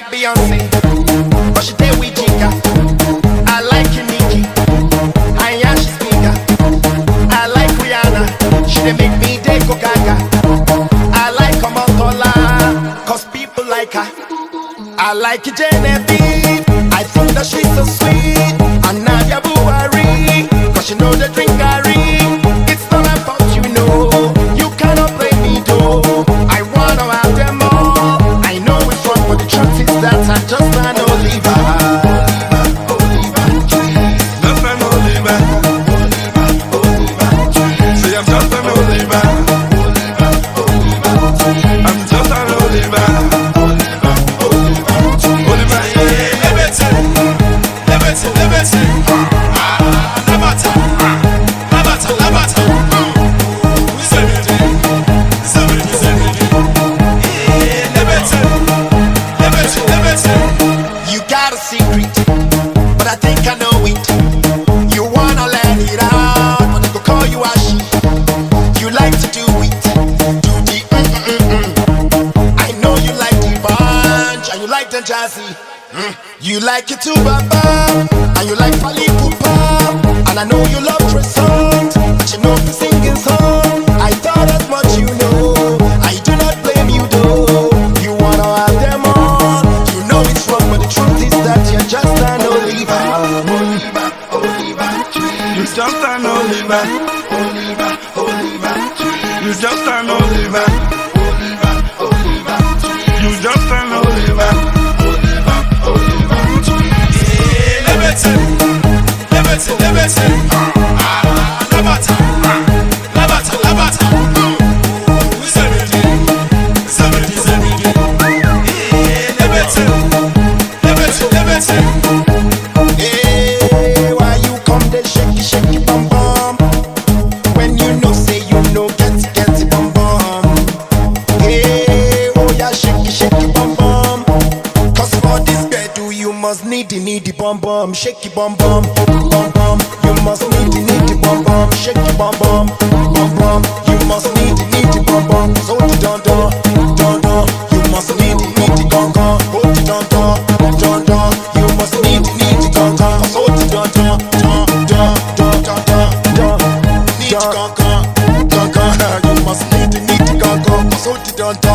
Like Beyonce, but she did with Jigga. I like yeah, she's bigger. I like Rihanna, she dey make me dey go gaga. I like Omotola, cause people like her. I like Genevieve, I think that she's so sweet. And Nadia Buari, cause she know the drink like the jazzy. Mm. You like it too, Baba, and you like Fally Ipupa, and I know you love songs, but you know the singing song. I thought as much you know. I do not blame you though. You wanna have them all. You know it's wrong, but the truth is that you're just an Oliver. Oliver, Oliver, You just an Oliver. Oliver, Oliver, You just an. Oliver, you come the shakey shakey bum bum bum bum.